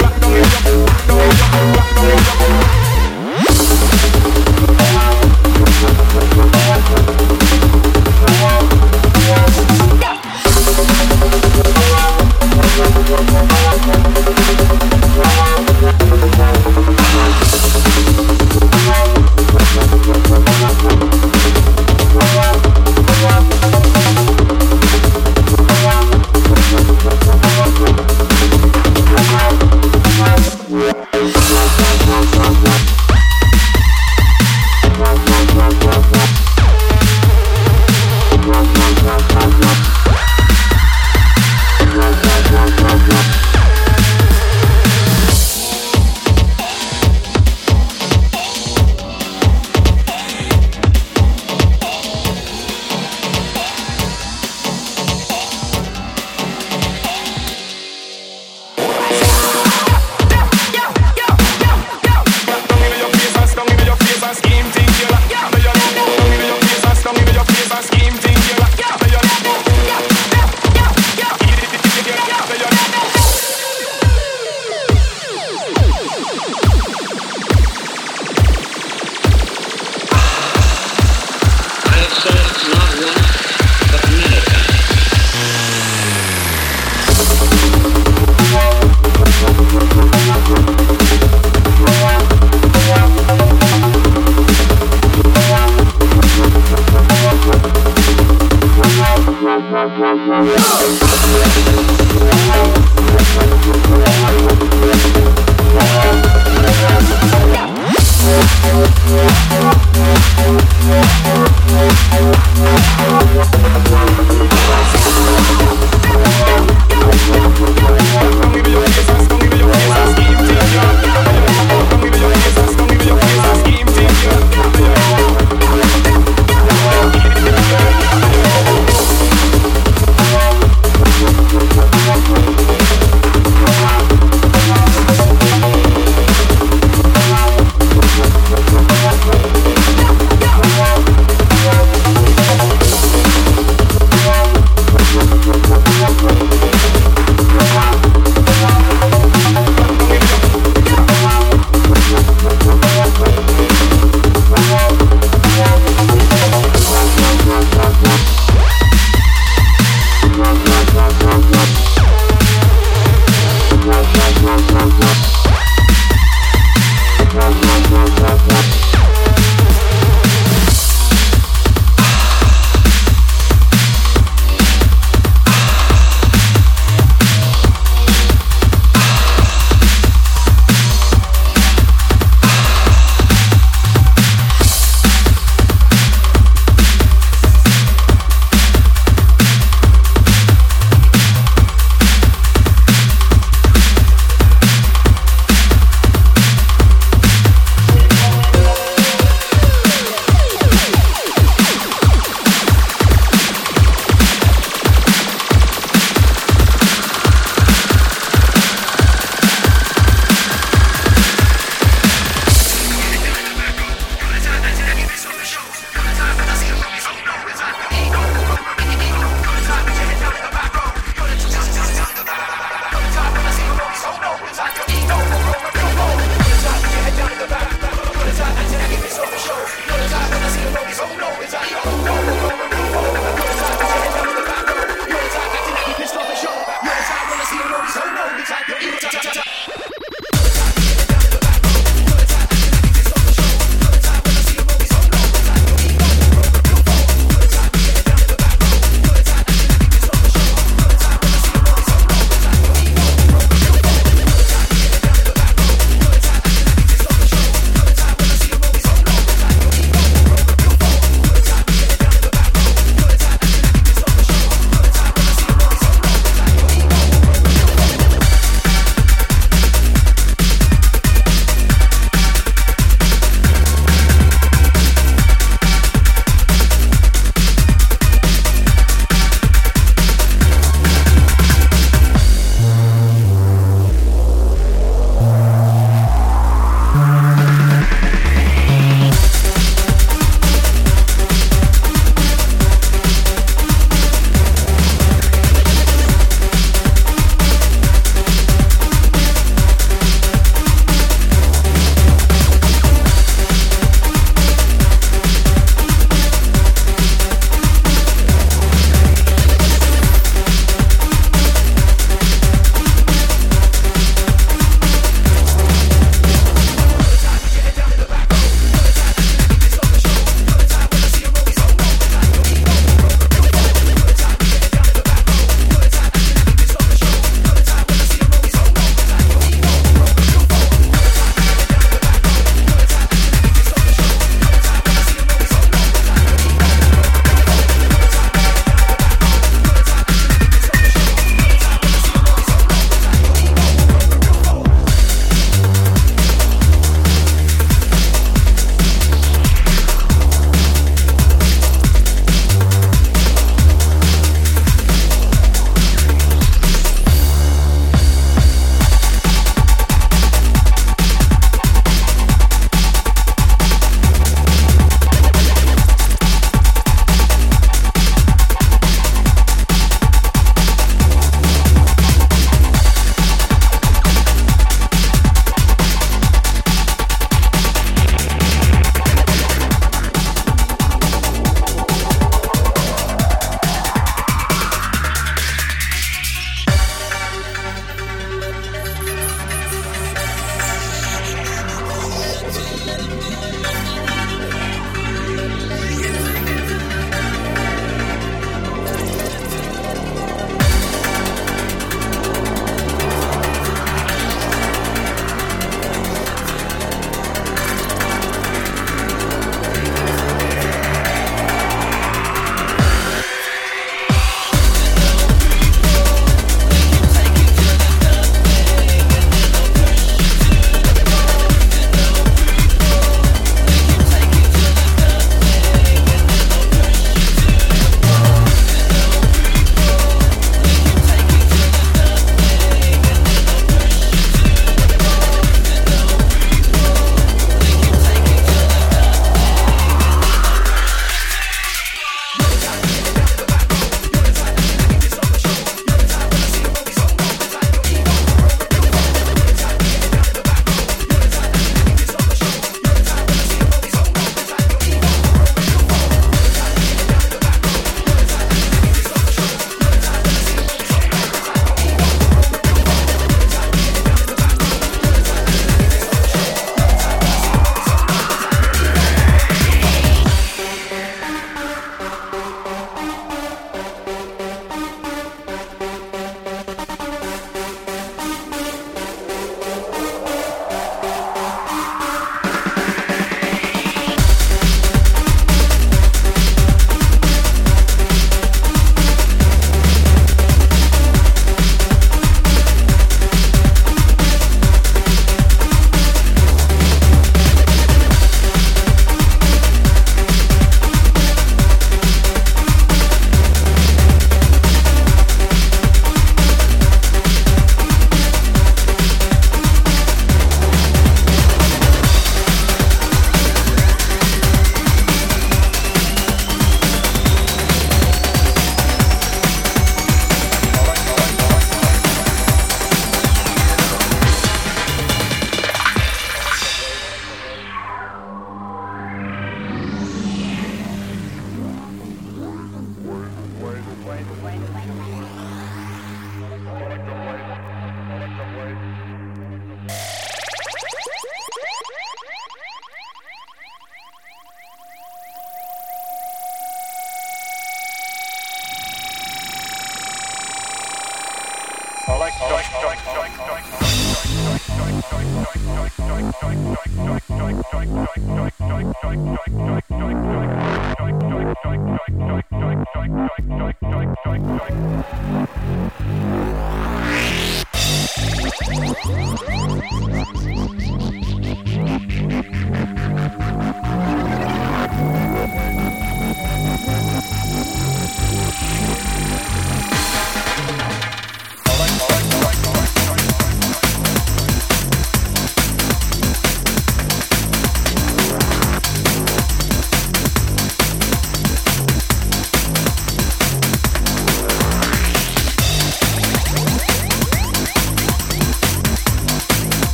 Rock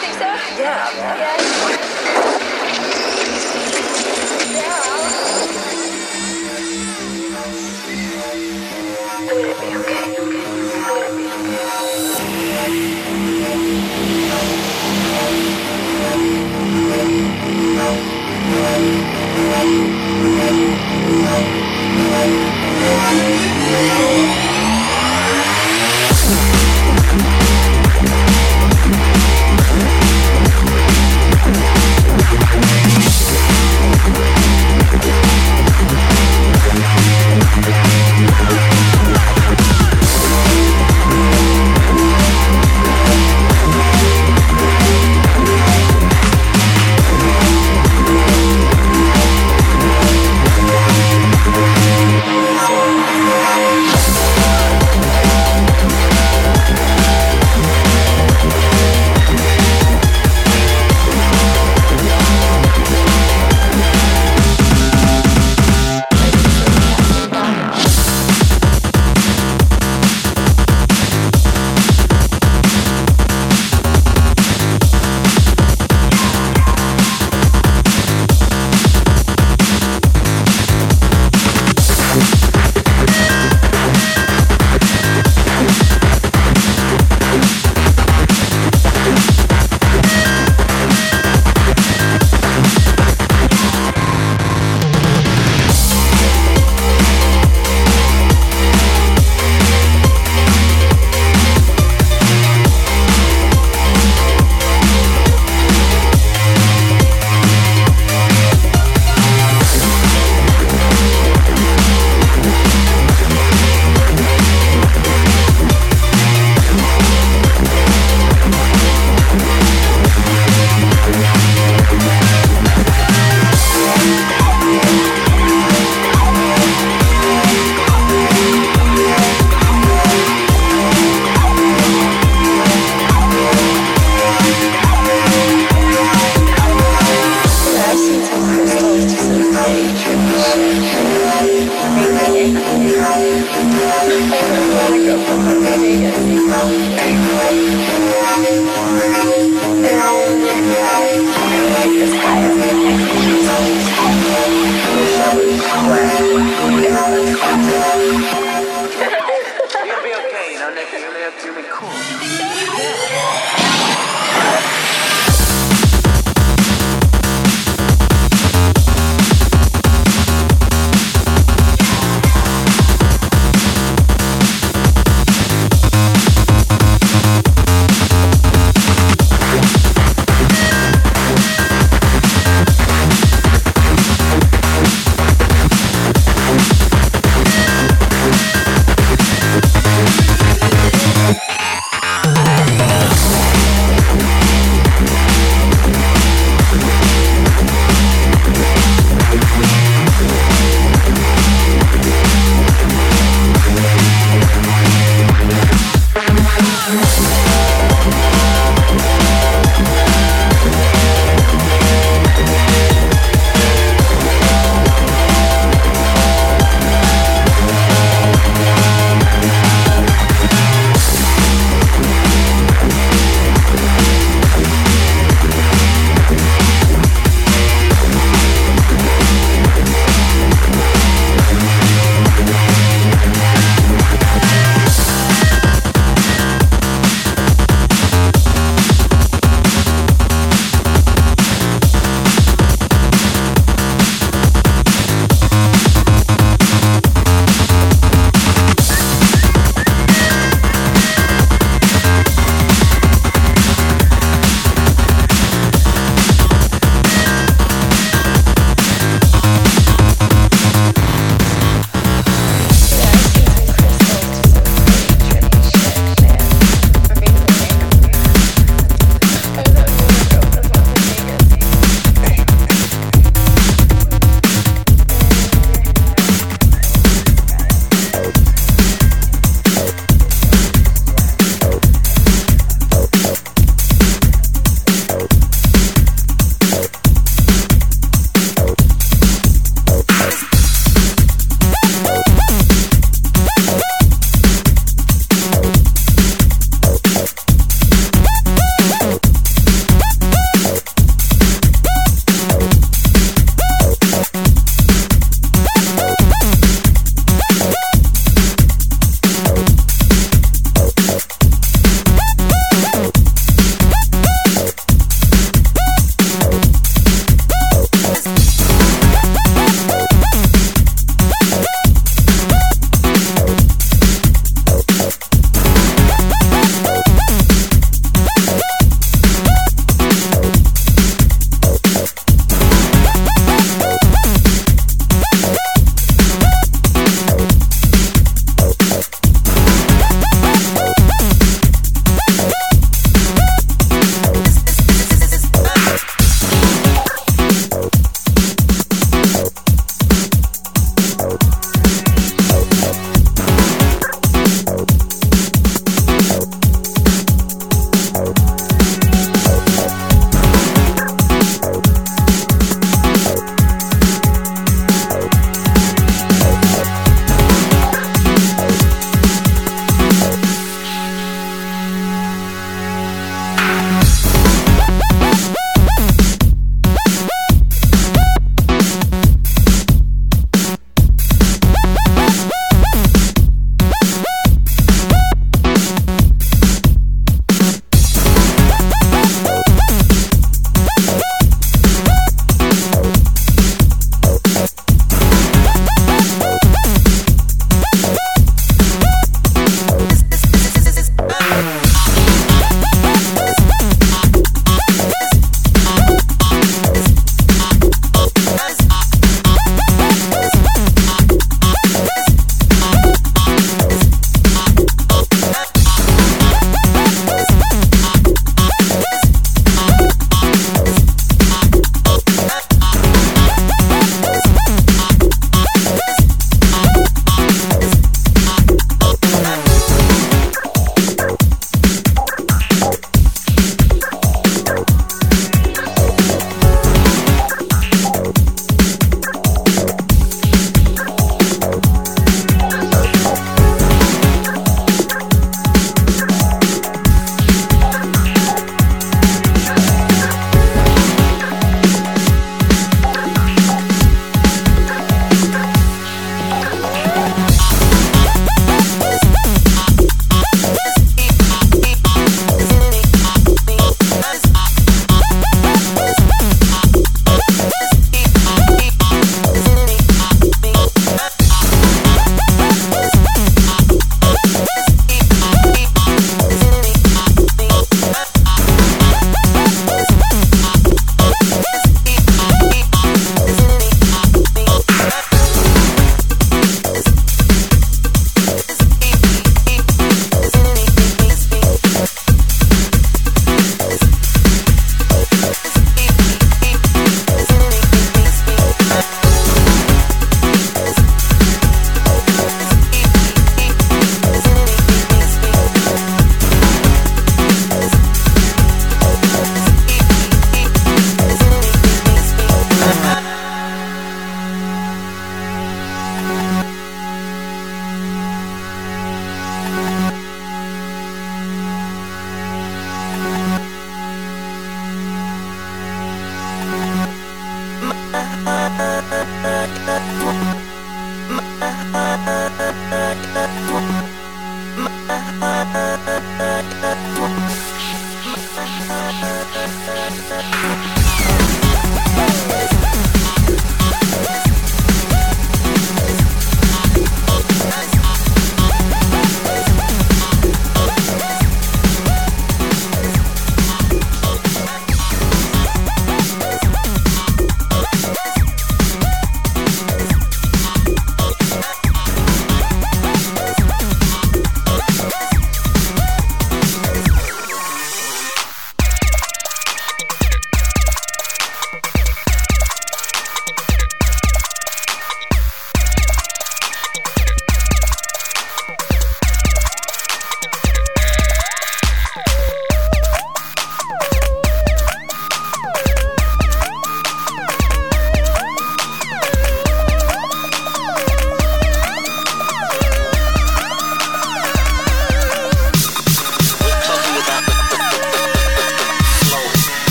think so? Yeah. yeah. yeah. I'm be okay. Okay. Be okay.